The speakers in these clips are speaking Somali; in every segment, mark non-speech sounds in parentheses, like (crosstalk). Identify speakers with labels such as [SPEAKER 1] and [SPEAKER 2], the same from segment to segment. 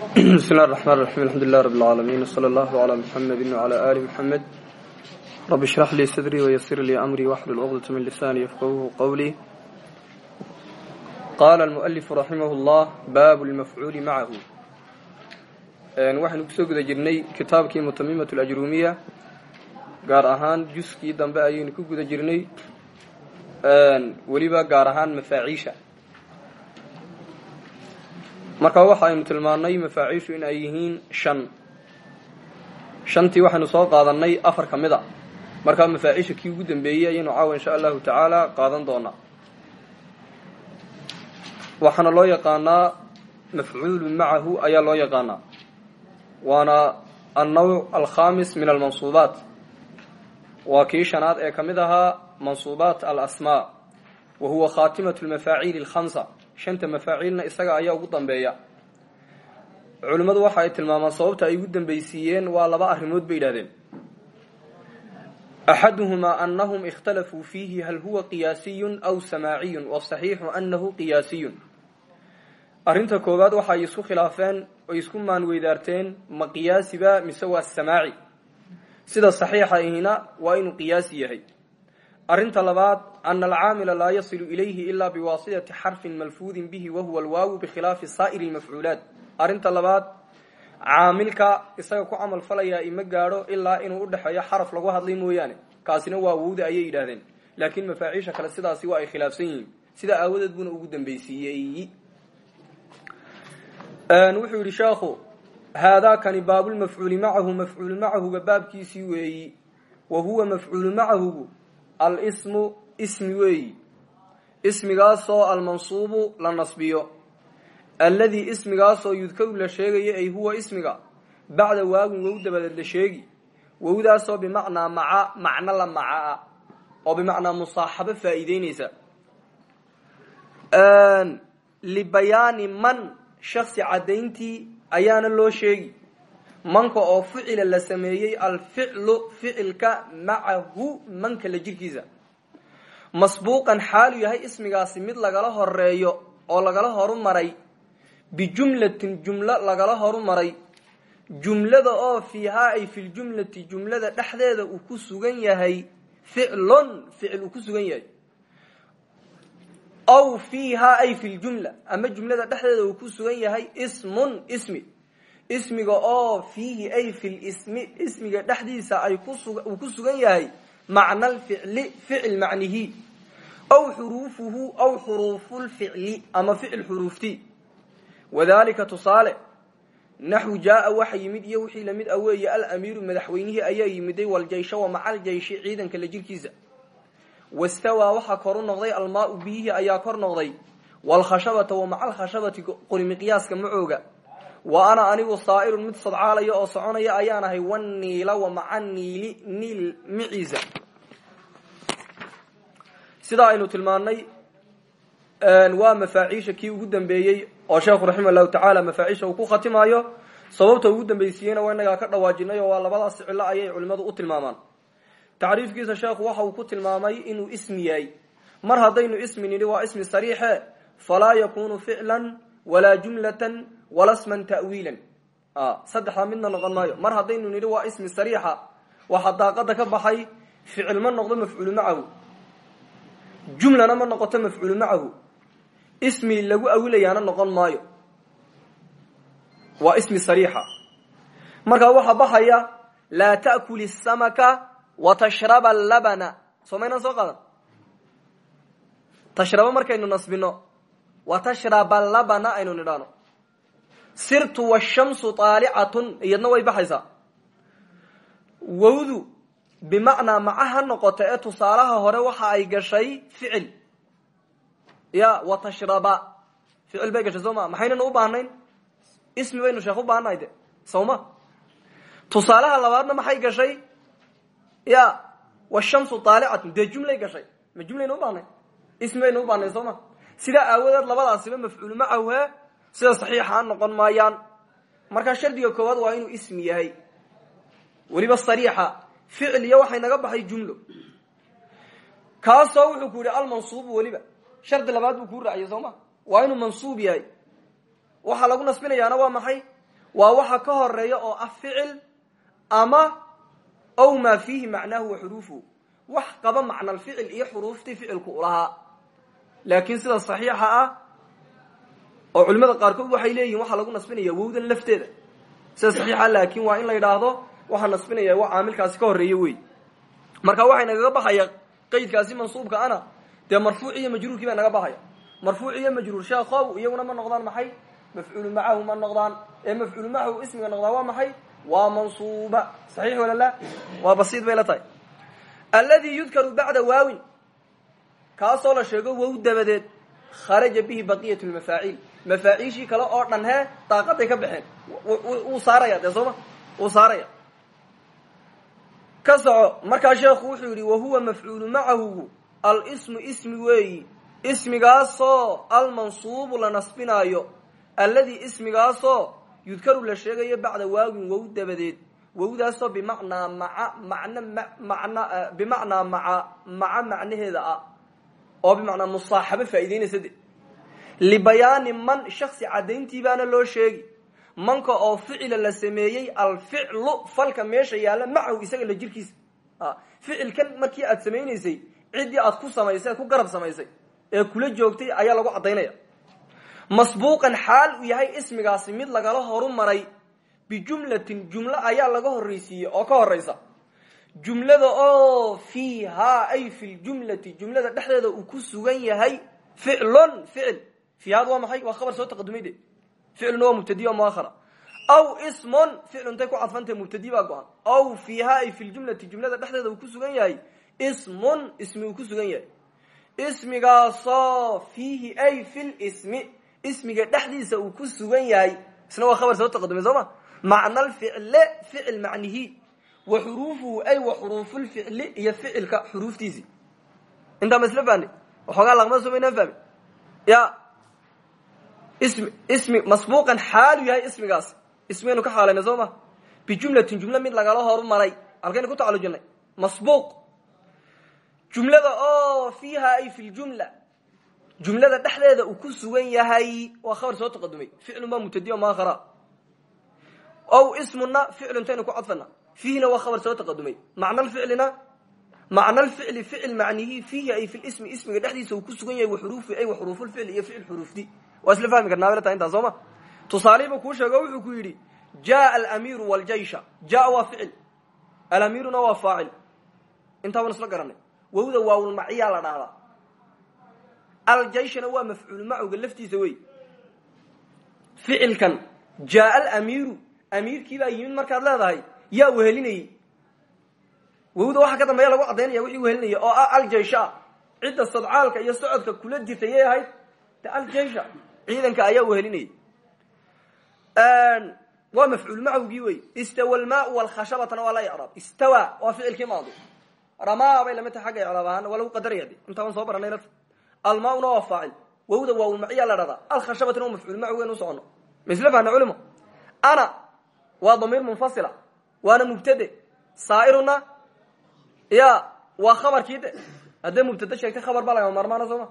[SPEAKER 1] bismillahi raxmaan raxiim alxamdulilah rabi alcaalamiin wsala allahu calaa muxamedi wacalaa aali muxamed rabi ishrax lii sadrii wayasir lii amrii waxlul cuqdata min lisaanii yafqahuhu qowlii qaala almualifu raximah llah baabu lmafcuuli macahu waxaynu ku soo guda jirnay kitaabkii mutamimat alajruumiya gaar ahaan juskii dambe ayaynu ku guda jirnay. Weliba gaar ahaan mafaaciisha marka waxaynu tilmaannay mafaaciishu in ay yihiin shan. Shantii waxaynu soo qaadanay afar ka mid a markaa mafaaciisha kii ugu dambeeyey ayaynu caawa insha allahu tacaala qaadan doonaa. Waxaana loo yaqaanaa mafcuulu macahu ayaa loo yaqaanaa. Waana annawc alkhamis min almansuubaat. Waa kii shanaad ee ka mid ahaa mansuubaat alasmaa. Wa huwa khaatimatu lmafaaciili alkhamsa shanta mafaaciilna isaga ayaa ugu dambeeya. Culimmadu waxa ay tilmaamaan sababta ay ugu dambaysiiyeen waa laba arrimood bay yidhahdeen. Axaduhumaa anahum ikhtalafuu fiihi hal huwa qiyaasiyun aw samaaciyun wasaxiixu anahu qiyaasiyun. Arrinta koowaad waxa ay isku khilaafeen oy isku maanweydaarteen ma qiyaasiba mise waa samaaci? Sida saxiixa ihina waa inuu qiyaasi yahay arrinta labaad ana alcaamila laa yasilu ilayhi ilaa biwaasitati xarfin malfuudin bihi wahuwa alwaawu bikhilaafi saa'iri lmafcuulaat arrinta labaad caamilka isaga ku camal falayaa ima gaadho ilaa inuu udhexeeyo xaraf lagu hadlay mooyaane. Kaasina waa wowda ayay yidhaahdeen. Laakiin mafaaciisha kale sidaasi waa ay khilaafsan yihiin. Sidaa aawadeed buuna ugu dambaysiiyey wuxuu yidhi sheekhu haadaakani baabulmafcuuli macahu mafcuulu macahuga baabkiisii weeyi wa huwa mafcuulu macahugu alsmu ismi weeyi ismigaasoo almansuubu la nasbiyo. Alladii ismigaasoo yudkaru la sheegayo ay huwa ismiga. Bacda waawin wow dabadeed la sheegi. Wowdaasoo bimacnaa maca macno la maca a oo bimacnaa musaaxabo faa'iideyneysa libayaani man shaksi caddayntii ayaana loo sheegi manka oo ficila la sameeyey alficlu ficilka macahu manka la jirkiisa. Masbuuqan xaalu yahay ismigaasi mid lagala horeeyo oo lagala horumaray bijumlatin jumlo lagala horumaray. Jumlada oo fiihaa ay filjumlati jumlada dhexdeeda uu ku sugan yahay ficlun ficil uu ku sugan yahay. Aw fiihaa ay fi ljumla ama jumlada dhexdeeda uu ku sugan yahay ismun ismi ismiga oo fiihi ay fi lismi ismiga dhexdiisa ay uu ku sugan yahay macna alficli ficil macnihi. Aw xuruufuhu aw xuruufulficli ama ficil xuruufti. Wadalika tusaale naxwu jaaa waxa yimid iyo wixii la mid a weeye alamiiru madaxweynihii ayaa yimiday waljaysha wa maca aljayshi ciidanka la jirkiisa. Wastawaa waxaa koru noqday almaau biyihii ayaa kor noqday. Waalkhashabata wa maca alkhashabati qurimi qiyaaska macooga wa ana anigu saa'irun mid sadcaalaya oo soconaya ayaan ahay waniila wa maca niili niil miciisa. Sidaa aynu tilmaannay waa mafaaciisha kii ugu dambeeyey oo sheekhu raxima llahu tacaala mafaaciisha uu ku khatimaayo. Sababta ugu dambaysiiyeyna waa inagaa ka dhawaajinay oo waa labadaas cillo ayay culimmadu u tilmaamaan. Tacriifkiisa sheekhu waxa uu ku tilmaamay inuu ismi yahay. Mar haddaynu ismi nidhi waa ismi sariixe falaa yakunu ficlan walaa jumlatan wala sman ta'wiilan saddexdaa midna noqon maayo. Mar haddaynu nidhi waa ismi sariixa waxaa daaqada ka baxay ficil ma noqdo mafcuulu macahu. Jumlana ma noqoto mafcuulu macahu. Ismi lagu awilayaana noqon maayo. Waa ismi sariixa. Markaa waxaa baxaya laa ta'kul samaka watashraba labana soo maynaan soo qaadan tashraba markaynu nasbino watashraba labana aynu nidhaano sirtu washamsu aalicatun iyadna way baxaysaa. Wowdu bimacnaa maca ha noqoto ee tusaalaha hore waxa ay gashay ficil. Ya watashraba ficil bay gashay soo ma maxaynanu u baahnayn? Ismi baynu sheekh u baahannahay de sawma. Tusaalaha labaadna maxay gashay? Ya washamsu aalicatun dee jumlay gashay. Ma jumlaynu u ismi baynu u bahnay soo ma sidaa aawadeed labadaasiba mafcuulu macahu he sida saxiixa a noqon maayaan. Markaa shardiga koowaad waa inuu ismi yahay. Weliba sariixa ficil iyo waxay naga baxay jumlo. Kaasoo wuxuu ku yidhi almansuubu weliba. Shardi labaad buu kuu raaciyay soo ma? Waa inuu mansuub yahay. Waxaa lagu nasbinayaana waa maxay? Waa waxa ka horreeya oo ah ficil ama ow maa fiihi macnaahu wa xuruufuhu. Wax qaba macna alficil iyo xuruuftii ficilku ulahaa laakiin sida saxiixa ah oo culimada qaarkood waxay leeyihiin waxaa lagu nasbinaya wowdan lafteeda. Sida saxiixa laakiin waa in la yidhaahdo waxaa nasbinaya waa caamilkaasi ka horreeya wey marka waxay nagaga baxaya qaydkaasi mansuubka ana dee marfuuc iyo majruurkii baa naga baxaya. Marfuuc iyo majruur sheekhow iyaguna ma noqdaan maxay? Mafcuulu macahu ma noqdaan. Ee mafcuulu macahu ismiga noqdaan waa maxay? Waa mansuuba. Saxiix wala la? Waa basiid bay la tahay. Alladii yudkaru bacda waawin kaasoo la sheego wow dabadeed kharaja bihi baqiyat lmafaaciil mafaaciishii kale oo dhan hee daaqaday ka baxeen. Wuu saaraya dee sooma wuu saaraya ka soco markaa sheekhu wuxuu yidhi wahuwa mafcuulu macahugu alsmu ismi weeyi. Ismigaasoo almansuubu la nasbinaayo. Alladii ismigaasoo yudkaru la sheegayo bacda waawin wow dabadeed. Wowdaasoo bimacnaa maca man mana bimacnaa maca maca macnaheeda ah oo bimacnaa musaaxabo faa'idaynaysa de libayaani man shaksi caddayntii baana loo sheegi. Manka oo ficila la sameeyey alficlu falka meesha yaalla macahu isaga la jirkiisa. Ficilkan markii aad samaynaysay ciddii aad ku samaysay ku garab samaysay ee kula joogtay ayaa lagu caddaynaya. Masbuuqan xaal uu yahay ismigaasi mid lagala horu maray bijumlatin jumlo ayaa laga horraysiiyey oo ka horaysa jumlada oo fiihaa ay fi ljumlati jumlada dhexdeeda uu ku sugan yahay ficlun ficil. Fiihaad waa maxay? Waa khabar soo taqadumay de. Ficluna waa mubtadi o muahara aw ismon ficluntay ku cadfantahe mubtadi baa go-an. Aw fiihaa ay fi ljumlati jumlada dhexdeeda uu ku sugan yahay ismun ismi uu ku sugan yahay. Ismigaasoo fiihi ay fi lismi ismiga dhexdiisa uu ku sugan yahay. Isna waa khabar soo taqadumay soo ma? Macna alficle ficil macnihi wa xuruufuhu ay wa xuruufulficli iyo ficilka xuruuftiisii intaa ma isla fahni waxoogaa laqmada soo maynaan fahmi? Ya ismi ismi masbuuqan xaalu yahay ismigaas. Ismiyaynu ka xaalayna soo ma? Bijumlatin jumlo mid lagala horumaray. Halkaynu ku tacalujinay masbuuq. Jumlada oo fiiha ay fi ljumla jumlada dhexdeeda uu ku sugan yahay waa khabar soo taqadumay. Ficlun baa mubtadi o maakhara. Ow ismuna ficluntaynu ku cadfana fiihina waa khabar soo taqadumay macna lficlina macna lficli ficil macnihi fiihi ay fi lismi ismiga dhexdiisa uu ku sugan yahay waxuruufi ay waxuruufulficli iyo ficil xuruufti waa isla fahmi karnaa bala tahay intaa soo ma tusaalihiiba kuu sheego wuxuu ku yidhi jaa alamiiru wljaysha jaa waa ficil alamiiruna waa faacil intaa waan isla garanay wowda waawlmaciyaa la dhahdaa aljayshana waa mafcuul macowga laftiisa wey yaa wehelinayey wowda waxaa ka dambeeya lagu caddaynaya wixii wehelinaya oo ah aljaysha. Cidda sadcaalka iyo socodka kula jirtay yay ahayd de aljaysha ciidanka ayaa wehelinayay waa mafcuul macowgii wey istawa almaau walkhashabatana waa la icraab istawa waa ficilkii maadi. Ramaa bay la mid tahay xagga icraab ahaan waa lagu qadaraya de intaa waan soo baranay lata almaauna waa faacil. Wowda waawlmaciyaa la dhahdaa alkhashabatana waa mafcuul macow weyn u socono. Ma isla fahna culimo? Ana waa damiir munfasila waana mubtade saairuna ya waa khabarkii de haddee mubtade sheegtay khabar baa lagama maarmaana sooma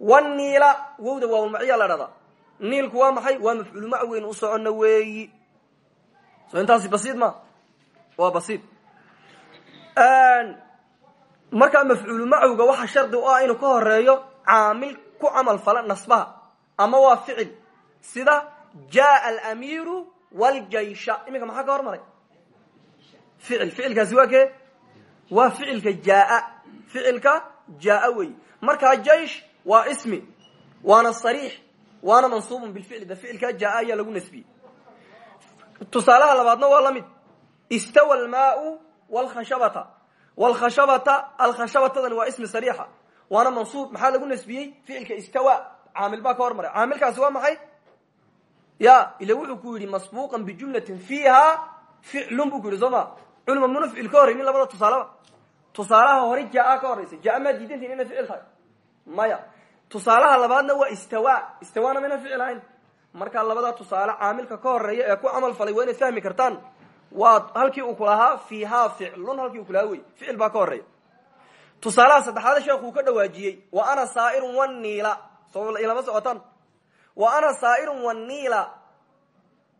[SPEAKER 1] waniila wowda waawlmaciyaa la dhahdaa niilku waa maxay waa mafcuul macow weyn u socono weeyi so intaasi basiid ma waa basiid markaa mafcuulu macowga waxaa shardi u ah inuu ka horeeyo caamil ku camal fala nasbaha ama waa ficil sida jaa alamiiru wljaysha iminka maxaa ka hormaray ficil ficilkaasi waa kee waa ficilka jaa ficilka jaa wey. Markaa jaysh waa ismi waana sariix waana mansuubun bilficli da ficilkaa jaa ayaa lagu nasbiyey tusaalaha labaadna waa la mid. Istawa almaau wlkhashabata wlkhashabata alkhashabatadani waa ismi sariixa waana mansuub maxaa lagu nasbiyey? Ficilka istawa caamil baa ka hormaray. Caamilkaasi waa maxay? Ya ila wuxuu ku yidhi masbuuqan bijumlatin fiiha ficlun buu ku yidhi soo ma culima muna ficil ka horraynin labada tusaaleba tusaalaha hore jaa ka horraysa jaa maa diidantiin inay ficil tahay maya tusaalaha labaadna waa istawa istawana mayna ficil ahayn markaa labada tusaale caamilka ka horreeya ee ku camal falay waa inaad fahmi kartaan waa halkii uu kulahaa fiihaa ficlun halkii uu kulahaa wey ficil baa ka horreeya tusaalaha saddexaad sheekhu ka dhawaajiyey wa ana saa'irun waniila soo ilama socotaan wa ana saa'irun waniila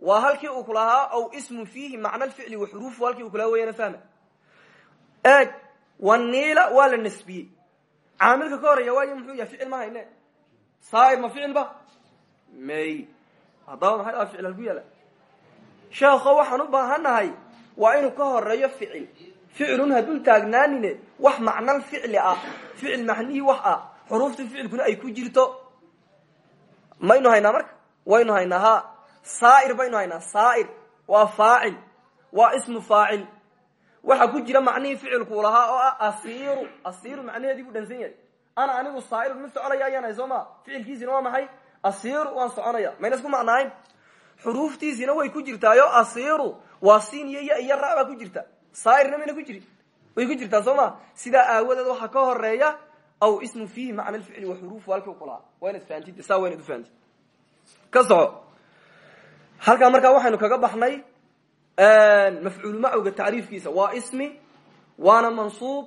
[SPEAKER 1] waa halkii uu ku lahaa aw ismu fiihi macna alficli wa xuruufu halkii uu kulahaa weyana fahma eeg waniila waa la nasbiyey caamilka ka horreeya waayo muxuu yahay ficil ma hayne? Saair ma ficil ba? May. Haddaba maxay a ficil halku yaalla sheekho waxaan u baahannahay waa inuu ka horeeyo ficil. Ficilun hadduu taagnaanine wax macnal ficli ah ficil macnihii wax ah xuruufta ficilkuna ay ku jirto. Maynu haynaa marka? Waynu haynaa ha saair baynu haynaa saair waa faacil waa ismu faacil. Waxa ku jira macnihii ficilkuu lahaa oo ah asiiru. Asiiru dhansan yahay. Ana anigu saairun mid soconaya ayaan hay soo ficilkiisina waa maxay? Asiiru waan soconaya. Mayna isku macnaayn xuruuftiisina way ku jirtaayo asiiru. Waa siin iyo ya iyo ra ku jirta. Saairna mayna ku jirin. Way ku jirtaa soo ma? Sidaa aawadeed waxaa ka horreeya aw ismu fiihi macna lficli wa xuruufu halkii ku lahaa. Waa inaad fahamtid saa waa inaad ufahamtid ka soco halkaa markaa waxaynu kaga baxnay mafcuul macowga tacriifkiisa waa ismi waana mansuub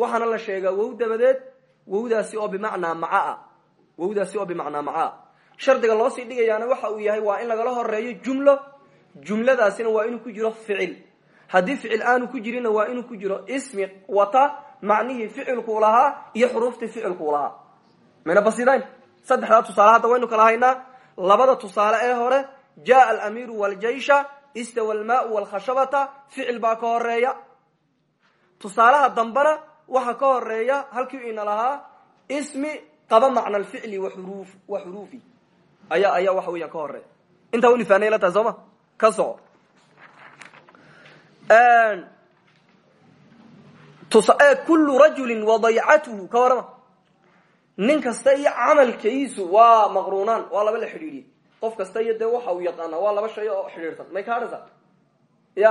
[SPEAKER 1] waxaana la sheegaa wow dabadeed wowdaasi oo bimacnaa maca wowdaasi oo bimacnaa maca shardiga loo sii dhigayaana waxa uu yahay waa in lagala horeeyo jumlo jumladaasina waa inuu ku jiro ficil. Haddii ficil aanu ku jirinna waa inuu ku jiro ismi wata macnihii ficilkuu lahaa iyo xuruuftii ficilkuu lahaa. Mayna basidayn saddexdaa tusaale hadda waynu kala haynaa labada tusaale ee hore jaa alamiiru wljaysha istawa almaau wlkhashabata ficil baa ka horreeya tusaalaha dambena waxa ka horreeya halkii ina lahaa ismi qaba macna alficli wa xuruufi. Ayaa ayaa waxa weeyaan ka horreeya intaa waynu fahnay la tahay soo. Ma ka soco kulu rajulin wadaycatuhu ka warama nin kasta iyo camalkiisu waa maqruunaan waa laba la xidhiidhiyey qof kasta iyo dee waxa uu yaqaana waa laba shay oo xidhiidhsan. May ka hadhaysaa ya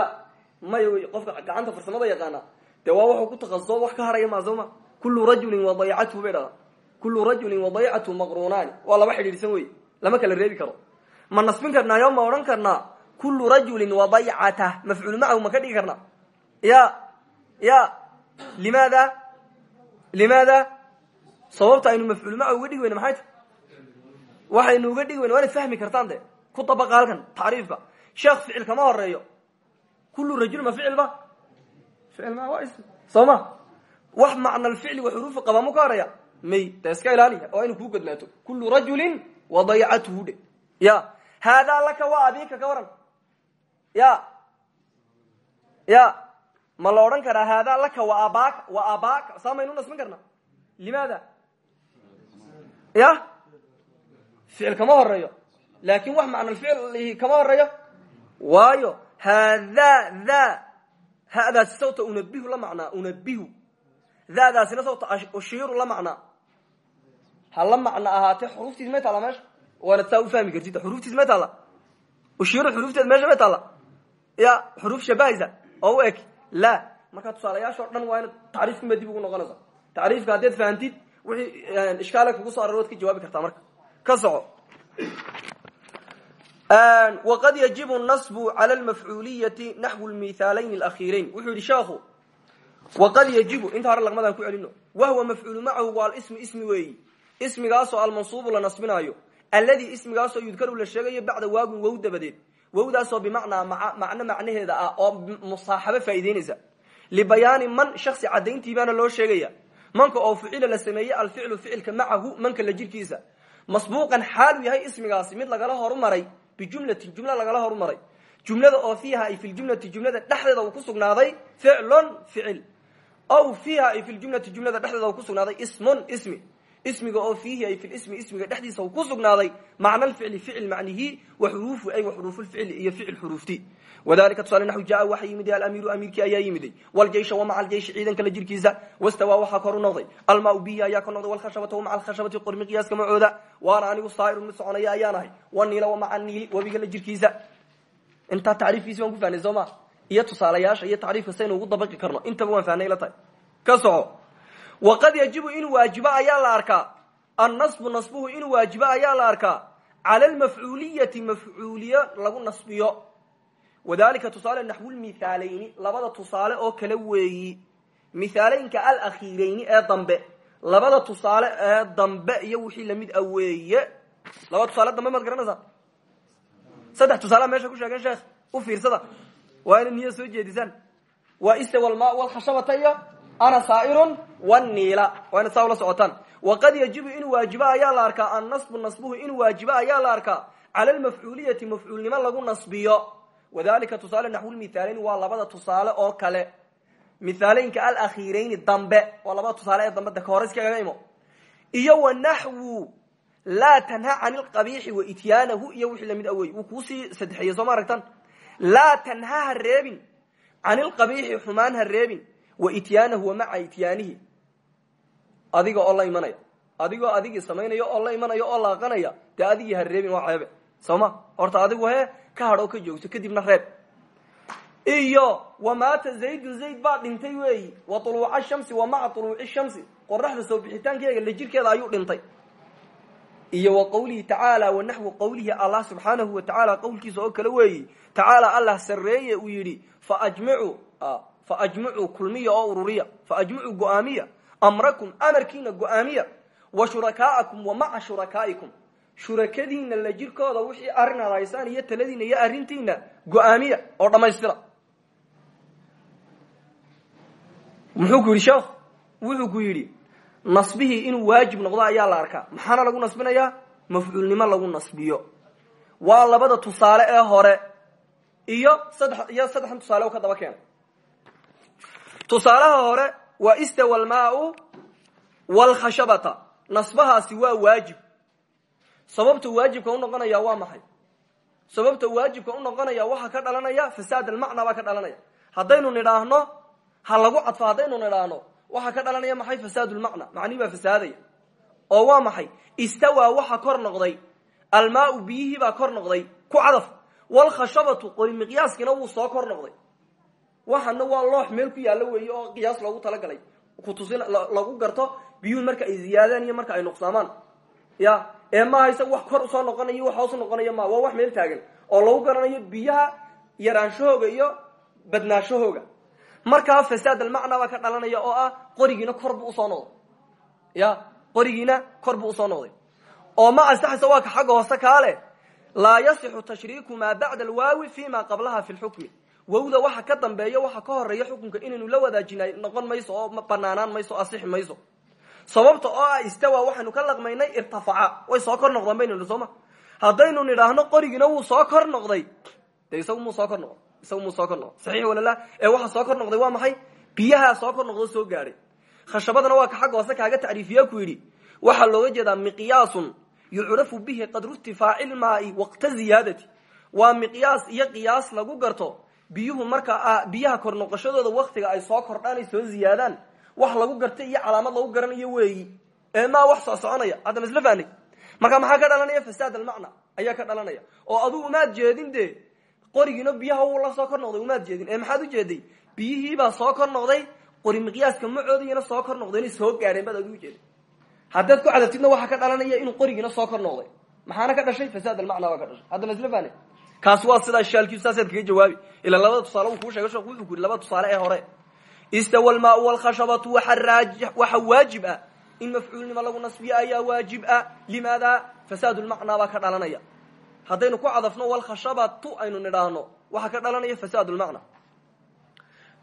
[SPEAKER 1] may wy qofka gacanta farsamada yaqaana dee waa waxuu ku takasuso wax ka hadhaya maa ma? Kulu rajulin wadaycatuhu bay dhahdaa kulu rajulin wadaycatuhu maqruunaani waa laba xidhiidhsan wey lama kala reebi karo. Ma nasbin karnaayo ma odhan karnaa kulu rajulin wadaycatah mafcuul macahu ma ka dhigi karnaa. Ya ya limaada limaada sababta aynu mafcuul macahu uga dhigi weyne maxay ta waxaynu uga dhigi weyne waa inaad fahmi kartaan de. Ku dabaqa halkan tacriifka sheekh ficil kama horeeyo kulu rajul ma ficil ba? Ficil ma waa ism wax macna alficli wa xuruufu qaba mu ka horreeya may de iska ilaaliya oo aynu kuu godlaato. Kulu rajulin wadaycatuhu dhe ya haadaa laka waa abika ka waran. Ya ya ma la odhan karaa laka wa abaka wa abaka saa maynu karna limaada? Ya ficil kama horeeyo laakin wax macna ficil kama horeeyo waayo hada da hadaasi sawta unabihu la macnaa unabihu dadaasina sawta ushiiru la macnaa ha la macno ahaatee xuruuftiis may taalla meesha waana saa ufahmi kartid xuruuftiis may taalla ushiiru xuruufteed meesha may taalla ya xuruuf shabahaysa oo u eg la marka tusaalayaasha o dhan waa ina tacriifkuma dib ugu noqonaysa tacriifka haddaad fahamtid wixii ishkaala kugu so aror waad ka jawaabi kartaa marka ka soco wqad yajibu nasbu cala lmafcuuliyati naxwu lmithaalayn alakhiirayn wuxuu yihi sheekhu waqad yajibu inta hore laqmadaan ku celino wahwa mafcuulu macahu waa alismu ismi weeyi ismigaasoo almansuubu la nasbinaayo alladii ismigaasoo yudkaru la sheegayo bacda waagun wow dabadeed wowdaasoo bimacnaa macno macnaheeda ah oo musaaxabo faa'ideynaysa libayaani man shaksi cadayntii baana loo sheegaya. Manka oo ficila la sameeyey alficlu ficilka macahu manka la jirkiisa masbuuqan xaalu yahay ismigaasi mid lagala horumaray bijumlatin jumla lagala horumaray. Jumlada oo fiiha ay fi ljumlati jumlada dhexdeeda uu ku sugnaaday ficlun ficil. Aw fiiha ay fi ljumlati jumlada dhexdeeda uu ku sugnaaday ismun ismi ismiga oo fiihi ay fi lismi ismiga dhexdiisa ku sugnaaday macna lficli ficil macnihi wa xuruufu ay wa xuruufulficli iyo ficil xuruufti. Wadalika tusaale naxu jaa waxa yimiday alamiiru amiirkii ayaa yimiday wljeysha wa maca aljeyshi ciidanka la jirkiisa wastawaa waxaa kor u noqday. Almaa biyi ayaa kor noqday walkhashabata wa maca alkhashabati qormi qiyaaska macooda waana anigu saa'irun mid soconaya ayaan ahay. Waniila wa maca niili webiga la jirkiisa. Intaa tacriifkiisi waan ku fahnay soo ma iyo tusaalayaasha iyo tacriifka saynu ugu dabaqi karno. Intaba waan fahnay la tahay. Ka soco waqad yajibu inuu waajibo ayaa la arkaa annasbu nasbuhu inuu waajibo ayaa la arkaa cala almafcuuliyati mafcuuliyo lagu nasbiyo wadalika tusaale naxwu lmithaalayni labada tusaale oo kale weeyi mithaalooyinka alakhiirayni ee dambe labada tusaale ee dambe iyo wixii la mid a weeye labada tusaale dambe maad garanaysaa saddex tusaale meesha ku sheegeen sheekh u fiirsada waa ina niya soo jeedisaan waa istawa ana saa'irun waniila waa ina saa ula socotaan. Waqad yajibu inuu waajibo ayaa la arkaa annasbu nasbuhu inuu waajibo ayaa la arkaa cala almafcuuliyati mafcuulnimo lagu nasbiyo. Wadalika tusaale naxwulmithaaleyn waa labada tusaale oo kale. Mithaalooyinka alakhiirayni dambe waa labada tusaale ee dambe ka hore iskagaga imo. Iyo wanaxwu laa tanha can lqabiixi waityaanahu iyo wixii la mid awey wuu kuusii saddexeeye soo ma aragtan laa tanha ha reebin can ilqabiixi xumaan ha waityaanahu wamaca ityaanihi. Adiga oo la imanaya. Adigoo adigii samaynaya oo la imanaya oo laaqanaya dee adigii ha reebin waa ceebe soo ma horta adigu he ka hadh oo ka joogto kadibna reeb. Iyo wamaata zaydun zayd baa dhintay weeyi. Wa tuluuca shamsi wa maca tuluuci shamsi. Qoraxda soo bixitaankeega la jirkeeda ayuu dhintay. Iyo wa qawlihi tacaala wa naxwu qawlihi allah subxaanahu wa tacaala qowlkiisa oo kale weeyi. Tacaala allah sarreeye uu yidhi faajmicuu faajmicuu kulmiya oo ururiya faajmicuu go'aamiya amrakum amarkiina go'aamiya wa shurakaa'akum wa maca shurakaa'ikum shurakadiina la jirkooda wixii arrin ad iyo taladiina iyo arrintiina go'aamiya oo dhammaystira muxuu ku yidhi sheekh wuxuu ku yidhi nasbihii inuu waajib noqdo ayaa la arkaa maxaana lagu nasbinayaa mafcuulnimo lagu nasbiyo waa labada tusaale ee hore iyo saddex iyo saddexan tusaale ka daba keena tusaalaha hore waa istawa almaau walkhashabata nasbahaasi waa waajib. Sababta waajibka unoqonaya waa maxay? Sababta waajibka unoqonaya waxaa ka dhalanaya fasaad almacna baa ka dhalanaya. Haddaynu nidhaahno ha lagu cadfo haddaynu nidhaahno waxaa ka dhalanaya maxay? Fasaad lmacna macnihi baa fasaadaya. Oo waa maxay? Istawaa waxa kor noqday. Almaau biyihii baa kor noqday. Ku cadaf. Walkhashabatu qori miqyaaskiina wuu soo kor noqday waxana waa loox meel ku yaallo weeye oo qiyaas loogu talagalay. Kutusin lagu garto biyuhu marka ay ziyaadaan iyo marka ay nuqsaamaan. Ya ee maaha wax kor u soo noqonayo wax hoos noqonaya ma waa wax meel taagan oo lagu garanayo biyaha yaraanshahooga iyo badnaashahooga. Markaa fasaad almacna baa ka dhalanaya oo ah qorigiina kor buu u soo noqday. Ya qorigiina kor buu u soo noqday. Oo ma asaxaysa waa ka xagga hoose kaale laa yasixu tashriiku maa bacda alwaawi fi ma qablaha fi lxukmi wowda waxa ka dambeeya waxa ka horreeya xukunka inaynu la wadaajinay noqon mayso oo banaanaan mayso asixi mayso. Sababta oo ah istawa waxaynu ka laqmaynay irtafaca. Way soo kor noqdeen baynu sooma. Haddaynu nidhaahno qorigiina wuu soo kor noqday. De isagu muu soo kor noqday isagu muu soo kor noqday saxiix walala ee waxa soo kor noqday waa maxay? Biyaha soo kor noqdo soo gaadhay. Khashabadana waa ka xagga hoose kaaga tacriifiya ku yidhi. Waxaa looga jeedaa miqyaasun yucrafu bihi qadru irtifaaci lmaai waqta ziyaadati. Waa miqyaas iyo qiyaas lagu garto biyuhu marka biyaha kor noqoshadooda waktiga ay soo kordhaan ay soo ziyaadaan wax lagu gartay iyo calaamad lagu garanayo weeyi. Ee maa wax soo soconaya hadda masla fahnay marka maxaa ka dhalanaya? Fasaad almacna ayaa ka dhalanaya. Oo adugu umaad jeedin de qorigiina biyaha wuu la soo kor noqday umaad jeedin. Ee maxaad ujeeday biyihiibaa soo kor noqday qori miqyaaska macoodiyana soo kor noqday inay soo gaadheen baad adigu ujeeda haddaad ku cadabtidna waxaa ka dhalanaya inuu qorigiina soo kor noqday. Maxaana ka dhashay? Fasaad almacna baa ka dhashay. Hadda masla fahnay kaas waa sidaa shaalkiisu saasaad kaga jawaabi ila labada tusaale uu kuu sheegay sheekhu wuxuu ku yidhi labada tusaale ee hore. Istawa almaau walkhashabatu waxa raaj waxa waajib ah. In mafcuulnimo lagu nasbiyo ayaa waajib ah. Limaada? Fasaad lmacnaa baa ka dhalanaya. Haddaynu ku cadafno walkhashabatu aynu nidhaahno waxaa ka dhalanaya fasaad lmacna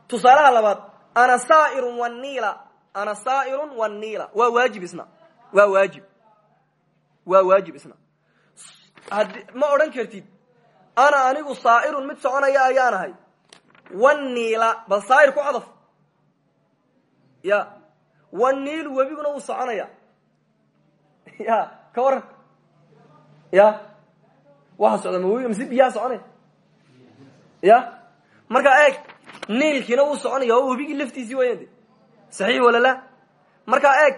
[SPEAKER 1] tusaalaha labaad ana saa'irun waniila ana saa'irun waniila waa waajib isna. Waa waajib. Waa waajib isna. Ma odhan kartid ana anigu saa'irun mid soconaya ayaan ahay. Waniila bal saa'ir ku cadaf ya waniilu webiguna wuu soconaya. Ya ka ya waxa socda ma webiga mise biyaha soconaya ya markaa eeg niilkiina wuu soconaya oo webigii laftiisii wayan de saxiix wala la? Markaa eeg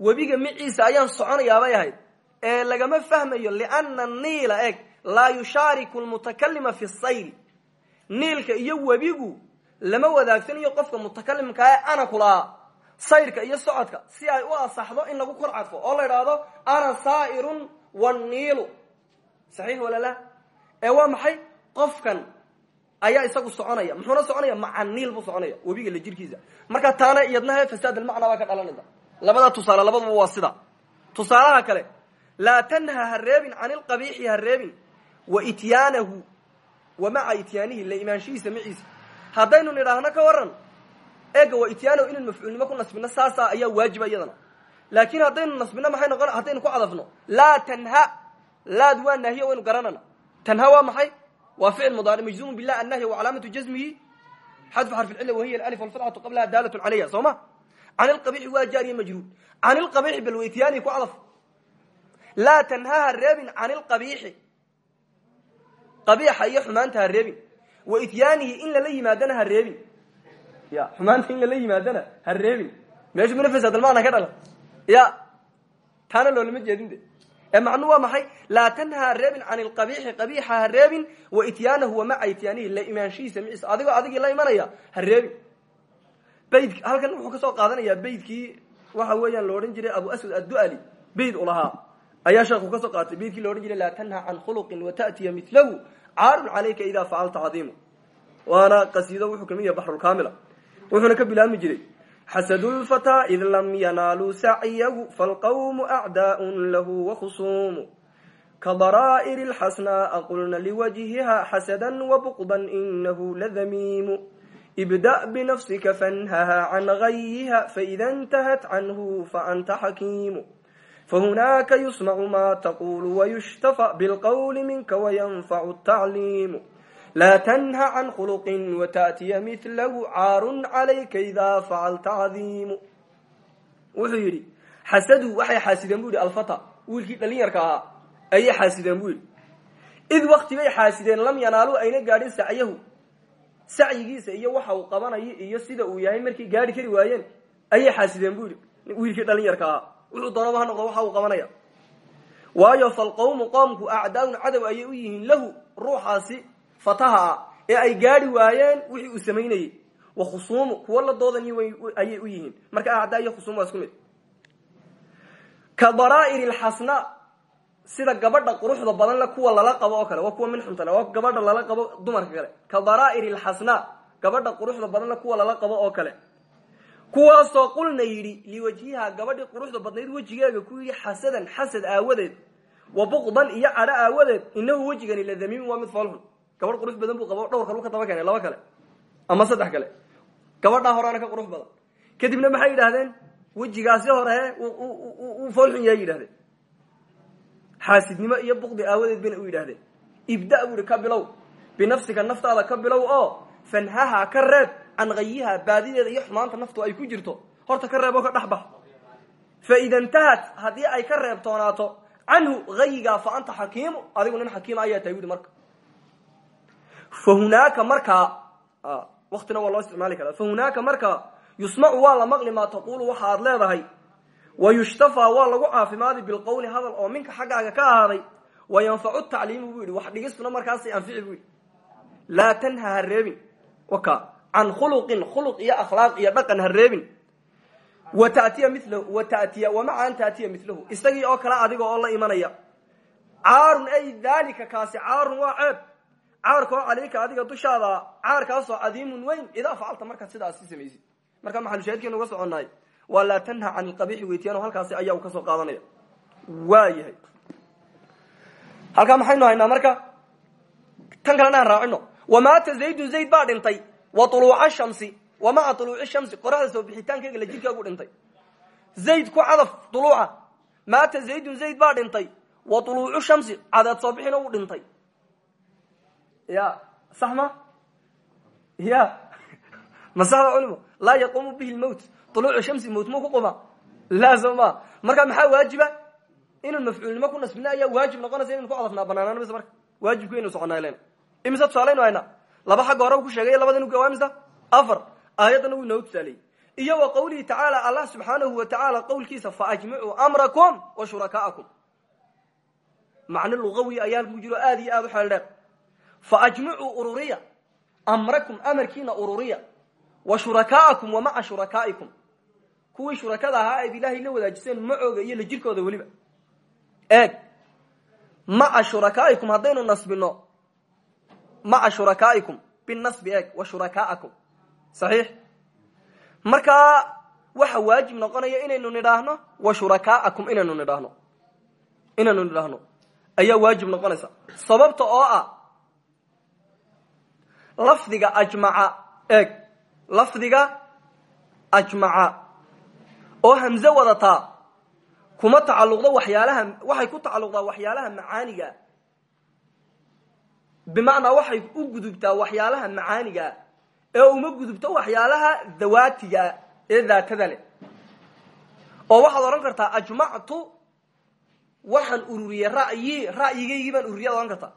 [SPEAKER 1] webiga miciisa ayaan soconayaabay ahayd. Ee lagama fahmayo liana niila eeg laa yushaariku lmutakalima fi sayl. Niilka iyo webigu lama wadaagsanayo qofka mutakalimka ee ana kulahaa sayrka iyo socodka si ay u asaxdo in lagu kor cadfo oo la idhaahdo ana saa'irun waniilu saxiix wala la ee waa maxay? Qofkan ayaa isagu soconaya muxuuna soconaya? Maca niil buu soconaya webiga la jirkiisa. Marka taana iyadnahe fasaad almacna baa ka dhalanaysa labada tusaale labaduba waa sida. Tusaalaha kale laa tanha ha reebin can ilqabiixi ha wa ityaanahu wa maca ityaanihi la imaanshihiisa maciisa. Haddaynu nidhaahno ka waran ega wa ityaanahu inaynu mafcuulnimo ku nasbino saasa ayaa waajiba iyadana. Laakin haddaynu nasbino maxay noqon haddaynu ku cadafno? Laa tanha laad waa naahiyo waynu garanana. Tanha waa maxay? Waa ficil mudaaric majzumun bilah annahya wa calaamatu jazmihi. Xadfu xarfi lcilla wahiya alif walfatxatu qablaha daalatun calayha soo ma? Can ilqabixi waa jaariya majruur. Can ilqabixi bal waytyaani ku cadaf. Laa tanhaha reebin can ilqabiixi qabiixa iyo xumaanta ha reebin. Wa ityaanihi in lala yimaadana ha ya xumaanta in lala yimaadana ha reebin. Meeshu dalmaana ka dhala. Ya taana loolama jeedin de. Ee macnu waa maxay? Laa tanha ha reebin can ilqabiixi qabiixa ha wa ityaanahu wa maca ityaanihi la imaanshihiisa miciisa adigoo adigii la imanaya ha bayd halkan wuxuu ka soo qaadanayaa baydkii waxa weeyaan la jiray abu aswad addu'ali. Bayd u ayaa sheekhu ka soo qaatay baydkii la odhan jiray laa tanha can khuluqin wata'tiya milahu caarun calayka ida facalta cadiimu waana qasiido wuxuu ka mid yahay baxrulkaamila wuxuuna ka bilaabmi jiray xasadu lfataa id lam yanaaluu sacyahu falqawmu acdaa'un lahu wakhusuumu kadara'iri lxasnaa'a qulna liwajhiha xasadan wabuqdan inahu ladamiimu ibda binafsika fanhaha can gayiha faida intahat canhu faanta xakiimu fahunaaka yusmacu ma taqulu wayushtafa bilqowli minka wayanfacu tacliimu laa tanha can khuluqin wata'tiya milahu caarun calayka idaa facalta cadiimu wuxuu yidhi xasadu waxay xaasideen bu yidhi alfata wiilkii dhalinyarka ahaa ayay xaasideen bu yidhi id wakti bay xaasideen lam yanaaluu ayna gaadhin sacyahu sacyigiisa iyo waxa uu qabanayo iyo sida uu yahay markay gaari kari waayeen ayay xaasideen bu yidhi wiilkii wuxuu doonaba ha noqdo waxa uu qabanaya. Waayo falqowmu qoomku acdaa'un cadow ayay u yihiin lahu ruuxaasi fataha ah ee ay gaari waayeen wixii uu samaynayey wa khusuumu kuwo la doodani u yihiin. Marka acdaa iyo khusuum waa mid. Ka daraa'ir lxasna sida gabadha quruxda badan le kuwa lala qabo oo kale waa kuwa min xunta le waa gabadha lala qabo dumarka kale. Ka daraa'ir lxasna gabadha quruxda badan le kuwa lala qabo oo kale kuwaasoo qulna yidhi liwajhiha gabadhii quruxda badnayd wejigeega ku yidhi xasadan xasad aawadeed wa buqdan iyo cadho aawadeed inahu wejigani la damiimin waa mid foolxun. Gabadh qurux badan buu qabo dhowr kalu ka daba keenay laba kale ama saddex kale. Gabadhaa horeana ka qurux badan. Kadibna maxay yidhahdeen wejigaasi hore uu foolxun yahay yidhahdeen xaasidnimo iyo buqdi aawadeed bayna u yidhahdeen ibda bu ihi ka bilow binafsika naftaada ka bilow oo fanhaha ka reeb can hayiha baadideeda iyo xumaanta naftu ay ku jirto. Horta ka reeb oo ka dhex bax fa ida intahat haddii ay ka reebtoonaato canhu hayigaa fa anta xakiimu adigu nin xakiima ayaa tahay buhi marka. Fa hunaaka markaa waktina waa loo isticmaali karaa. Fa hunaaka markaa yusmacu waa la maqli maa taqulu waxa aad leedahay. Wa yushtafaa waa lagu caafimaadi bilqowli hadal oo minka xaggaaga ka ahaaday. Wa yanfacu tacliimu buu yidhi wax dhigistuna markaasay tanha ha reebin. Waka can khuluqin khuluq iyo akhlaaq iyo dhaqan ha reebin wa tatiya milahu wa tatiya wa maca an taatiya milahu isagii oo kale adiga oo la imanaya caarun ay dalika kaasi caarun waa ceeb caarka oo calayka adiga dushaada caarkaasoo cadiimun weyn idaa facalta markaad sidaasi samaysid marka maxalushaahidkeenu uga soconnaay waa laa tanha can ilqabiixi weytiyaan halkaasi ayaa uu ka soo qaadanaya waa yahay halkaa maxaynu haynaa marka tan kalena aan raacino wamaata zaydun zayd baa dhintay wa uluuca shamsi wa maca uluuci shamsi. Qoraxda soo bixitaankeyga la jirkaagu dhintay. Zayd ku cadaf uluuca maata zaydun zayd baa dhintay. Wa uluucu shamsi cadeed soo bixina uu dhintay. Ya sax ma ya. (laughs) Ma saxda culimo laa yaquumu bihi lmowt uluucu shamsi mowt muu ku quma laa soo ma. Marka maxaa waajiba? Inuu mafcuulnimo ku nasbina ayaa waajib noqonaysa inaynu ku cadafnaa banaanaan mise marka. Waajibku laba xagga hore ku sheegay labada nuga waa imisa afar aayaddana wuu inoogu tusaaleyey iyo wa qawlihi tacaala allah subxaanahu wa tacaala qowlkiisa faajmicuu amrakum wa shurakaakum. Macno lugawi ayaa ku jiro aad aad u xeel dheer. Faajmicuu ururiya amrakum amarkiina ururiya wa shurakaakum wa maca shurakaa'ikum. Kuwii shurakada ahaa ayd ilaahay la wadaajiseen macooga iyo la jirkooda weliba. Eeg maca shurakaa'ikum haddaynu nasbino maca shurakaa'ikum binasbi eeg wa shurakaakum saxiix? Markaa waxa waajib noqonaya inaynu nidhaahno wa shurakaakum inaynu nidhaahno. Inaynu nidhaahno. Ayaa waajib noqonaysa. Sababta oo ah lafdiga ajmaca eeg lafdiga ajmaca oo hamze wadataa kuma tacalluqdo waxyaalaha waxay ku tacalluqdaa waxyaalaha macaaniga bimacnaa waxay u gudubtaa waxyaalaha macaaniga ee uma gudubto waxyaalaha dawaatiga ee daatada leh. Oo waxaad odhan kartaa ajmactu waxaan ururiyey ra'yi ra'yigaygii baan ururiya ad odhan kartaa.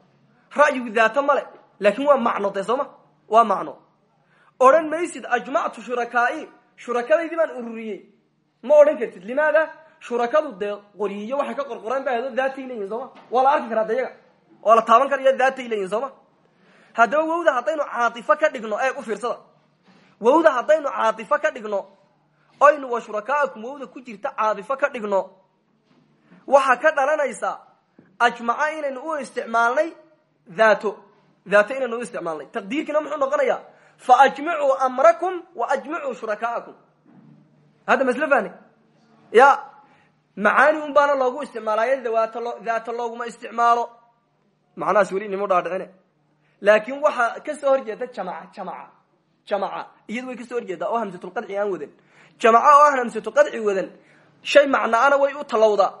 [SPEAKER 1] Ra'yigu daato male laakin waa macno dee sooma waa macno. Odhan maysid ajmactu shurakaai shurakadaydii baan ururiyey. Ma odhan kartid limaada shurakadu dee qoriyiyo waxay ka qorqoreen ba hado daatay leeyihiin sooma waa la arki karaa de yaga waa la taaban karaya daatay leeyihiin sooma haddaba wowda haddaynu caatifo ka dhigno eeg u fiirsada. Wowda haddaynu caatifo ka dhigno oynu wa shurakaakum wowda ku jirta caatifo ka dhigno waxaa ka dhalanaysa ajmaca inaynu u isticmaalnay daato. Daato inaynu u isticmaalnay. Taqdiirkiina muxuu noqonayaa fa ajmicuu amrakum wa ajmicuu shurakaakum. Hadda masle ya macaani un baana loogu lo daato looguma isticmaalo macnahaas weli inimo dhaadhicine. Laakin waxaa ka soo horjeeda jamaca jamaca jamaca. Iyadu way ka soo horjeedaa oo hamsatulqadci aan wadan. Jamaca oo aan hamsatulqadci wadan shay macnaana way u talowdaa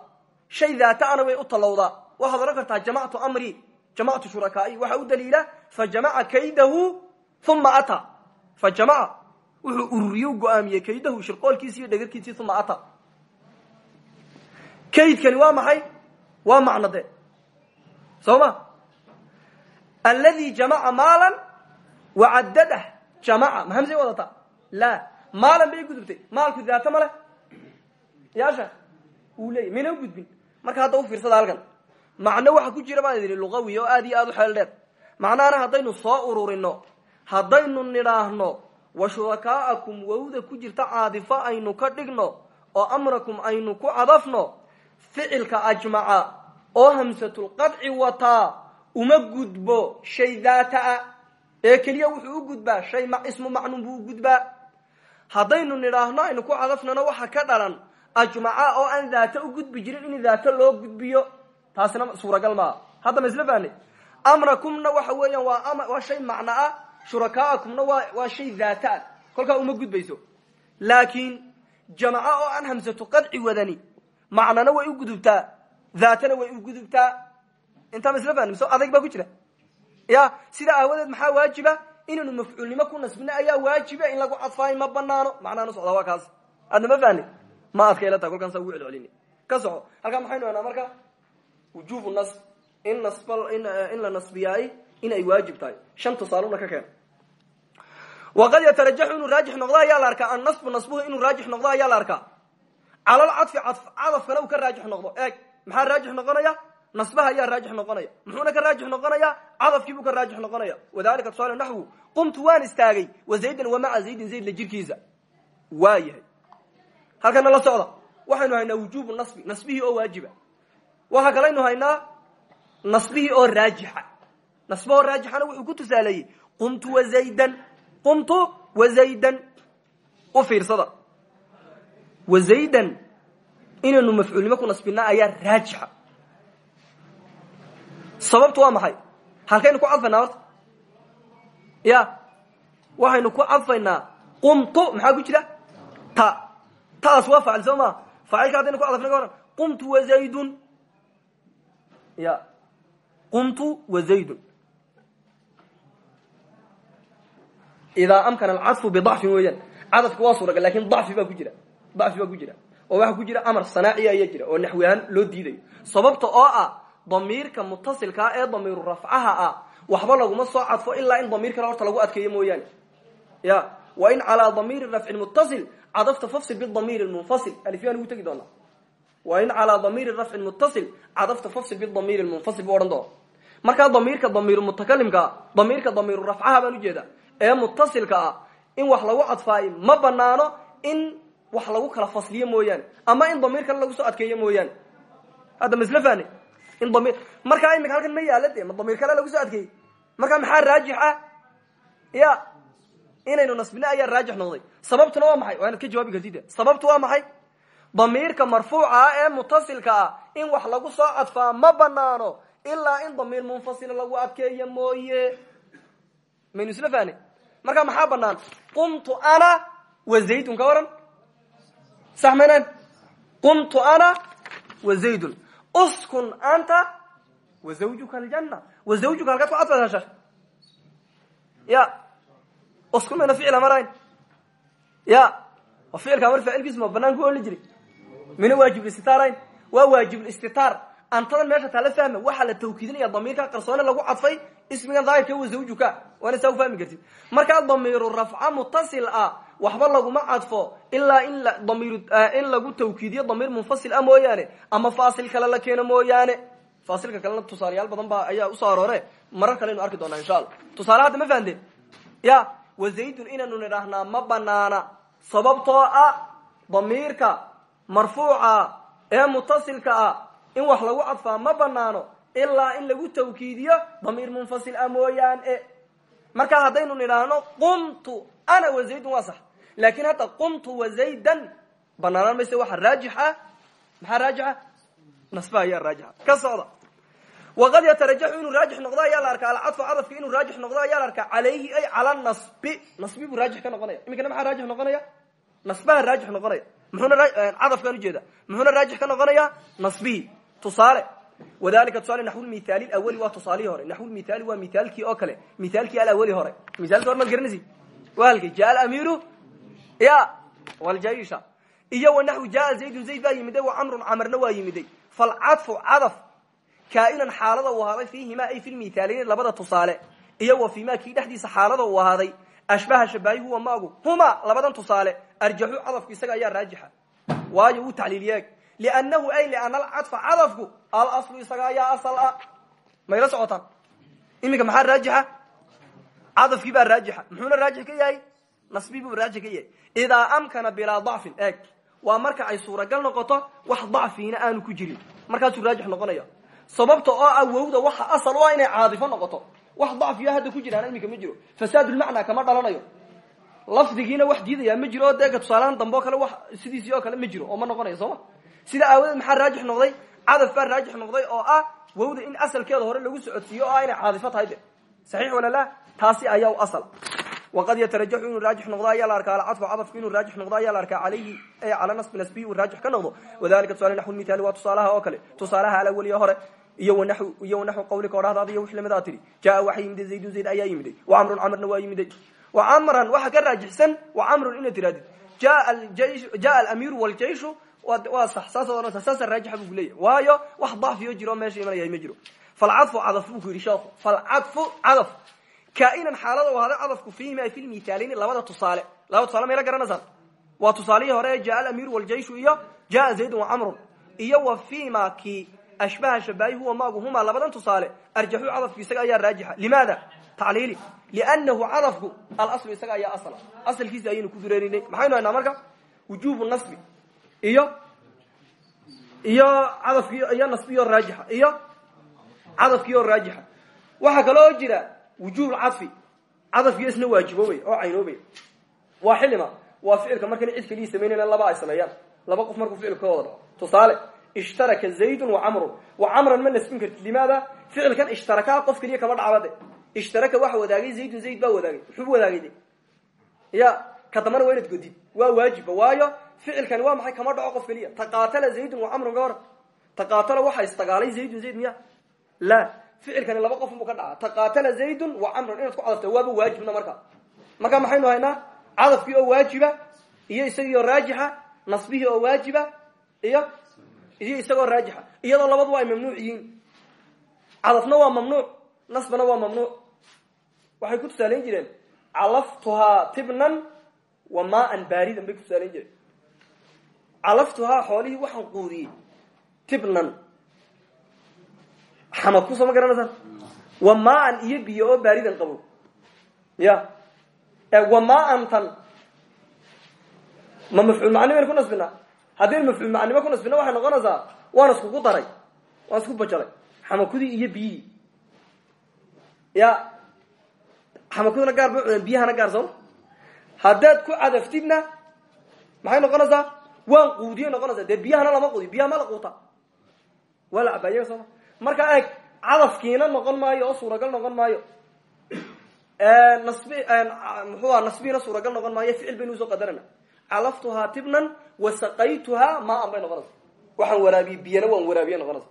[SPEAKER 1] shay daataana way u talowdaa waxaad odhan kartaa jamactu amri jamactu shurakaai. Waxaa u daliila fajamaca kaydahu uma ata. Fajamaca wuxuu ururiye u go'aamiyey kaydahu shirqoolkiisi iyo dhegarkiisii uma ata. Kaydkani waa maxay? Waa macno de soo ma aladi jamaca maalan wacadadah jamaca ma hamsay wadata la maalan bay gudubtay maalku daata ma leh yaasha uu leeyay mayna u gudbin marka hadda u fiirsada halkan macno waxa ku jira baan idhi luqawi oo aad iyo aad u xeel dheer macnahana haddaynu soo ururino haddaynu nidhaahno wa shurakaa'akum wowda ku jirta caadifo aynu ka dhigno oo amrakum aynu ku cadafno ficilka ajmaca oo hamsatulqadci wataa uma gudbo shay daata-a ee keliya wuxuu u gudbaa shay ismu macnuun buu u gudbaa. Haddaynu nidhaahno aynu ku cadafnano waxa ka dhalan ajmaca oo aan daata u gudbi jirin in daata loo gudbiyo. Taasina suuragal maaha. Hadda ma isla fahnay amrakumna waxa weeyaan waa waa shay macno ah shurakaakumna waa shay daata ah. Kolkaa uma gudbayso. Laakiin jamaca oo aan hamsatu qadci wadani macnana way u gudubtaa daatana way u gudubtaa intaa ma isla fahnim so adayg baa ku jira. Ya sidaa aawadeed maxaa waajiba? Inaynu mafcuulnimo ku nasbino ayaa waajiba in lagu cadfaayo ma banaano macnaha nu socda waa kaas. Adna ma fahni ma adka ila taha kolkaan saa ugu celcelini ka soco. Halkaa maxaynu haynaa marka? Wujubu nasb in nasb in la nasbiyaay in ay waajib tahay. Shan tusaaluna ka keen. Waqad yatarajaxu inuu raajix noqdo ayaa la arkaa. Annasbu nasbuhu inuu raajix noqdo ayaa la arkaa. Cala lcadfi cadafkana uu ka raajix noqdo. Eeg maxaa raajix noqonaya nasbaha ayaa raajix noqonaya. Muxuuna ka raajix noqonaya? Cadafkiibuu ka raajix noqonaya. Wadalika tusaale naxwu qumtu waan istaagay wa zaydan wa maca zaydin zayd la jirkiisa. Waa yahay. Halkana la socda. Waxaynu haynaa wujubu nasbi nasbihii oo waajiba. Waxaa kalaynu haynaa nasbihii oo raajixa. Nasbahoo raajixana wuxuu ku tusaaleeyey qumtu wa zaydan. Qumtu wa zaydan. U fiirsada. Wa zaydan inaynu mafcuulnimo ku nasbinaa ayaa raajixa sababtu waa maxay? Halkaynu ku cadfaynaa horta? Ya waxaynu ku cadfaynaa qumtu maxaa ku jira? Ta. Taas waa faacil soo maa faacilka ku cadafna ka waran qumtu wa zaydun. Ya. Qumtu wa zaydun. Idaa amkana alcadfu bidacfin weeyaan. Cadafka waa suuragal laakiin dacfi baa ku jira. Dacfi baa ku jira. Oo waxaa ku jira amar sanaaciya ayaa jira oo naxwi loo diidayo. Sababta oo ah damiirka mutasilkaa ee damiiru rafcaha ah waxba laguma soo cadfo ilaa in damiir kale horta lagu adkeeyo mooyaane. Ya wa in calaa damiiri rafcin mutasil cadafta fafsil bidamiiri munfasil. Alifyaan ugu tegi doonaa. Wa in calaa damiiri rafcin mutasil cadafta fafsil bidamiiri munfasil bu odhan doona markaa damiirka damiiru mutakalimkaa damiirka damiiru rafcaha baan ee mutasilka ah in wax lagu cadfaayo ma banaano in wax lagu kala fasliyo mooyaane ama in damiir kale lagu soo adkeeyo mooyaane. Hadda masl in markaa imika halkan ma yaalla de ma damiir kale lagu soo adkeeyey? Markaa maxaa raajix ah? Ya inaynu nasbine ayaa raajix noqday. Sababtuna waa maxay? Waa ka jawaabi kartid sababtu waa maxay? Damiirka marfuuca ah ee mutasilka ah in wax lagu soo cadfaa ma banaano ilaa in damiir munfasila lagu adkeeyo mooye. Maynu isla fahne marka maxaa banaan qumtu ana wa zaydun ka waran. Sax maynaan qumtu ana wa zaydun uskun anta wa zawjuka aljanna wa zawjuka halkaad ku cadfaysaa sheekh ya uskun mayna ficila marayn ya oo ficilkaa mar faacilkiisu ma banaan ku oli jiray mina waajibulistitaarayn waa waajibulistitaar antadan meesha taala fahma waxaa la tawkiidinaya damiirka qarsoone lagu cadfay ismigan daahirka wa zawjuka waana saa ufahmi kartid markaa damiiru rafca mutasil ah waxba laguma cadfo ilaa damiir in lagu tawkiidiyo damiir munfasil ah mooyaane ama faasil kale la keeno mooyaane. Faasilka kalena tusaalayaal badan baa ayaa u soo aroore. Marar kale aynu arki doonaa insha alla tusaale hadda ma fahamteen ya wa zaydun inaynu nidhaahnaa ma banaana sababtoo ah damiirka marfuuca ee mutasilka ah in wax lagu cadfaa ma banaano ilaa in lagu tawkiidiyo damiir munfasil ah mooyaane. Markaa haddaynu nidhaahno qumtu ana wa zaydun waa sax laakin hadda qumtu wa zaydan banaanaan mayse waxa raajix ah. Maxaa raajixa nasba ayaa raajixa ka socda. Waqad yatarajaxu inuu raajix noqdo ayaa la arkaa. Alcadfu cadafka inuu raajix noqdo ayaa la arkaa. Calayhi ay cala nasbi. Nasbi buu raajix ka noqonaya. Iminkana maxaa raajix noqonaya? Nasbaha raajix noqonaya. Muxuuna cadafkaan ujeeda muxuuna raajix ka noqonaya nasbihi tusaale. Wadalika tusaale naxwu mithaali awali waa tusaalihii hore. Naxwu mithaali waa mithaalkii oo kale. Mithaalkii alawali hore. Mithaalki hore maad garanaysi waa halkay jaa alamiru ya waljayisha iyo wanaxwu jaa zaydun zayd baa yimiday wa camrun camarna waa yimiday falcadfu cadaf. Kaa'inan xaalada uu ahaaday fiihima ay fi lmithaalayn labada tusaale. Iyo wa fiima kii dhexdiisa xaalada uu ahaaday. Ashbaha shabaahi huwa maagu. Huma labadan tusaale. Arjaxu cadafku isaga ayaa raajixa. Waayo wuu tacliiliyeeg. Liannahu ay liana alcadfa cadafku alaslu isaga ayaa asal ah. Mayla socotaan? Iminka maxaa raajixa nasbi buu raajix ka yahay idaa amkana bilaa dacfin eeg. Waa marka ay suuragal noqoto wax dacfiina aanu ku jirin. Markaasuu raajix noqonaya sababta oo ah wowda waxa asal u ah inay caadifo noqoto. Wax dacfiyo hadda ku jiraan iminka ma jiro. Fasaadulmacnaa kama dhalanayo. Lafdigiina wax diidaya ma jiro o dee tusaalahaan kale wax sidiisii oo kale ma jiro oo ma noqonayo sooma sida aawadeed maxaa raajix noqday? Cadaf baa raajix noqday oo ah wowda in asalkeeda hore lagu socodsiiyo oo ah inay caadifo tahay de. Saxiix wala la taasi ayaa u asal waqad yatarajaxu inuu raajix noqdo ayaa la arkaa alcadfu cadafku inuu raajix noqdo ayaa la arkaa calayhi ay cala nasbi nasbiyi uu raajix ka noqdo wadalika tusaale naxwu mithaali waa tusaalaha oo kale tusaalaha alaweliya hore iyo wanaxw iyo wanaxwu qawlika odhahdaada iyo wix lamidaa tidhi jaa waxa yimiday zaydun zayd ayaa yimiday wa camrun camrna waa yimiday wa camran waxa ka raajixsan wa camrun inaad tirahdid jaa alamiiru wljayshu waa sax saas odhanaysa saasa raajixa bu kuleeyahy waayo wax dacfiyo jiro meesha imanaya ma jiro falcadfu cadaf buu ku yidhi sheekhu falcadfu cadaf kaa'inan xaalada u ahaaday cadafku fiihima ay fi lmithaalayn labada tusaale. Labada tusaale mayla garanaysaan waa tusaalihii hore jaa alamiiru wljayshu iyo jaa zaydun wa camrun iyo wa fima ki ashbaha shabaahi huwa maagu huma labadan tusaale. Arjaxu cadafku isaga ayaa raajixa. Limaada? Tacliili. Liannahu cadafku alaslu isaga ayaa asla asalkiisa ayaynu ku dureerinay. Maxaynu haynaa marka? Wujubu nasbi. Iyo iyo cadafki iyo nasbiyo raajixa. Iyo cadafkiioo raajixa. Waxaa kaloo jira wujuub cadfi cadafkiyo isna waajiboobay oo caynoobay waa xilima waa ficilka markana cid kaliya samaynayna laba ay sameeyaan. Laba qof markuu ficilku ka wada dhaco. Tusaale ishtaraka zaydun wa camrun. Wa camran ma nasbin kartid. Limaada ficilkan ishtaraka qof keliya kama dhacbade. Ishtaraka waxa wadaagay zaydun zayd baa wadaagay. Muxuu wadaagay ya ka dambana waa inaad godid. Waa waajiba waayo ficilkani waa maxay? Kama dhaco qof keliya taqaatala zaydun wa camrun gawar taqaatala waxaa istagaalay zaydun zayd miya? La ficilkani laba qof buu ka dhaca taqaatala zaydun wa camrun inaad ku cadafta waaba waajibna marka. Marka maxaynu haynaa? Cadafkii oo waajiba iyo isagii raajixa nasbihii oo waajiba iyo iyo isagoo raajixa. Iyadoo labaduba ay mamnuuc cadafna waa mamnuuc nasbana waa mamnuuc. Waxay ku tusaalayn jireen calaftuhaa tibnan wa maan baaridan bay ku tusaalayn jireen. Calaftuhaa xoolihii waxaan quudiyey tibnan xamad ku soo ma garanaysaan wa maan iyo biyo oo baaridan qabo ya. Wa maantan ma mafcuul macni baynu ku nasbinaa? Haddaynu mafcuul macnimo ku nasbina waxay noqonaysaa waan iskugu daray waan isku bajalay. Xamakudii iyo biyihii ya. Xamakudina gaar ba cuneen biyahana gaar sooma haddaad ku cadaftidna maxay noqonaysaa? Waan quudiyay noqonaysaa. Dee biyahana lama quudiyo biyaha ma la quuta waa la cabaaye sooma markaa eeg cadafkiina noqon maayo oo suuragal noqon maayo. Nasbi muxuuha nasbiina suuragal noqon maayo ficil baynu u soo qadarana. Calaftuhaa tibnan wasaqaytuhaa maan bay noqonaysa. Waxaan waraabiyey biyana waan waraabiye noqonaysa.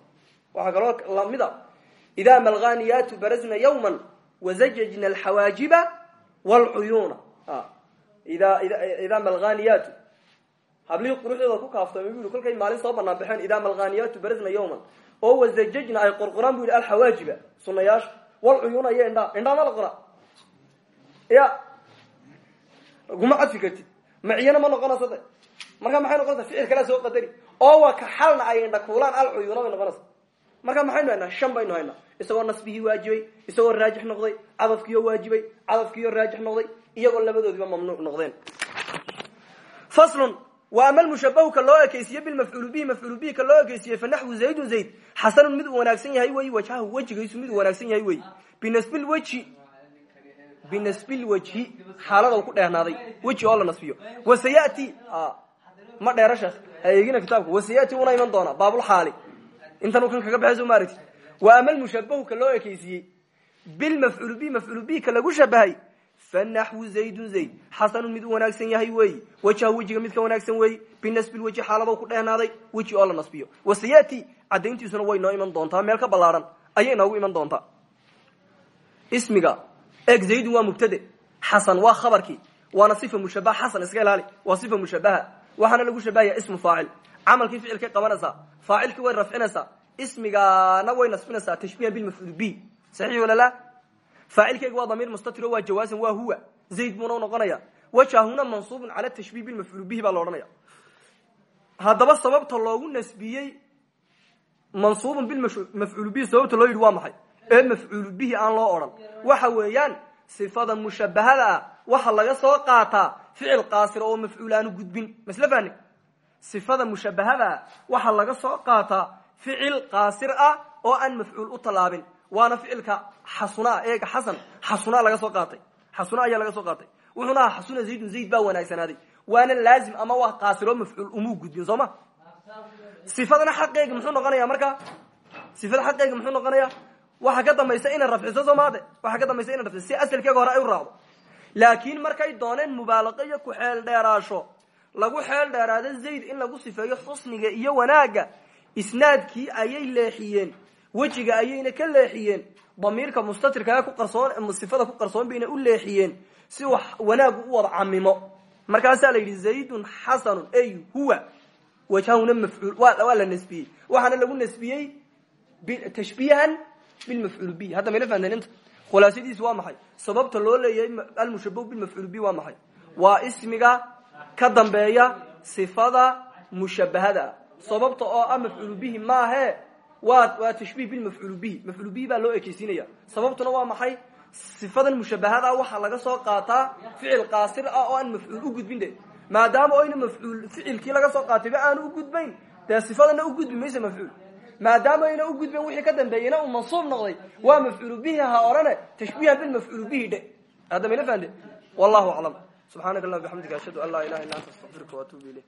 [SPEAKER 1] Waxaa kaloo la mid a idaa malganiyaatu barazna yawma wazajajna alxawaajiba wlcuyuuna idaa malganiyaatu hablihii quruxdooda ku kaaftoomay bu yhi kolkay maalin soo banaan baxeen idaa barazna yawman oo wazajajna ay qorqoraan bu yidhi alxawaajiba sunayaasha walcuyuuna iyo indhaa indhaa ma la qoraa ya kuma cadfi kartid. Maciyana ma noqonaysa marka maxay noqonaysa ficil kalea soo qadari. Oo wa ka xalna ay indha kuulaan alcuyuuna bay noqonaysa marka maxaynu haynaa? Shan baynu isagoo nasbihii waajibay isagoo raajix noqday cadafkiioo waajibay cadafkiioo raajix noqday iyagoo labadoodiba mamnuuc noqdeen. Faslun wa ama lmushabahu ka loo ekeysiye bilmafcuul bihi mafcuul bihi ka loo ekeysiye fa naxwu zaydun zayd. Xasanun mid wanaagsan yahay wey wajhahu wejigaysu mid wanaagsan yahay wey binasbilwejhi binasbilwajhi xaalada ku dheernaaday. Weji oo la nasbiyo. Wasayati ma dheero sheekh ha eegina kitaabka wasayati una iman doonaa baabulxaali intan kan kaga baxayso ma aragti wa ama lmushabahu ka loo fanaxwu zaydun zayd xasanun mid u wanaagsan yahay weyi wajhahu wejiga mid ka wanaagsan weyi binasbi lwejhi xaalado ku dheernaaday weji oo la nasbiyo wasayati cadayntiisuna way noo iman doontaa meel ka ballaaran ayay noogu iman doontaa ismiga eg zaydun waa mubtade xasan waa khabarkii waana sifa mushabaha xasan iska ilaali waa sifa mushabaha waxaana lagu shabahaya ismu faacil camalkii ficilkay qabanaysaa faacilkii way rafcinaysaa ismigaana way nasbinaysaa tashbihan bilmafcuul la faacilkeyga waa damiir mustatiro waa jawaasan waa huwa zayd buuna unoqonaya wajahuna mansuubun cala tashbih bilmafcuul bihi baa la odhanaya haddaba sababta loogu nasbiyey mansuubun bilmafcuul bihi sababta loo yidhi waa maxay ee mafcuul bihi aan loo odhan waxa weeyaan sifada mushabahada ah waxa laga soo qaataa ficil qaasira oo mafcuul aanu gudbin masle fahni sifada mushabahada ah waxa laga soo qaataa ficil qaasir waana ficilka xasuna eega xasan xasuna laga soo qaatay. Xasuna ayaa laga soo qaatay. Wuxuuna aha xasuna zaydun zayd baa wanaagsanaaday waana laazim ama waa qaasiro mafcuul umuu gudbin soo sifadana xaqeega muxuu noqonaya marka? Sifada xaqeega muxuu noqonaya waxa ka dambaysa inay rafciso soo waxa ka dambaysa inay rafciso si asalkeega hore ay u raacdo. Laakiin markay dooneen mubaalaqo iyo ku xeel dheeraasho lagu xeel dheeraado zayd in lagu sifeeyo xusniga iyo wanaagga isnaadkii ayay leexiyeen wejiga ayayna ka leexiyeen damiirka mustatirkaa ku qarsoon sifada ku qarsoon bayna u leexiyeen si wax wanaagu u wada camimo markaasaa la yidhi zaydun xasanun ay huwa wajhahuna mafcuul. Waa la nasbiyey waxaana lagu nasbiyey tashbiihan bilmafcuul bi. Hadda mayla fahanteen inta? Khulaasadiisu waa maxay? Sababta loo leeyahay almushabahu bilmafcuul bi waa maxay? Waa ismiga ka dambeeya sifada mushabahada sababta oo ah mafcuul bihi maahe waa tashbiih bilmafcuul bihi mafcuul baa loo ekeysiinaya sababtuna waa maxay? Sifadan mushabahada waxaa laga soo qaataa ficil qaasir ah oo aan mafcuul u gudbin de maadaama oyna mafcuul ficilkii laga soo qaatayba aanu u gudbayn dee sifadana u gudbi maysa mafcuul maadaama ayna u gudben wixii ka dambeeyena uu mansuub noqday waa mafcuul bihi ha orane tashbiihan bilmafcuul bihi dhe hadda mayla fahante wallahu aclam subxaanaka allah bixamdika ashhadu an laa ilaha illa anta astaqfiruka waatuubu ilayk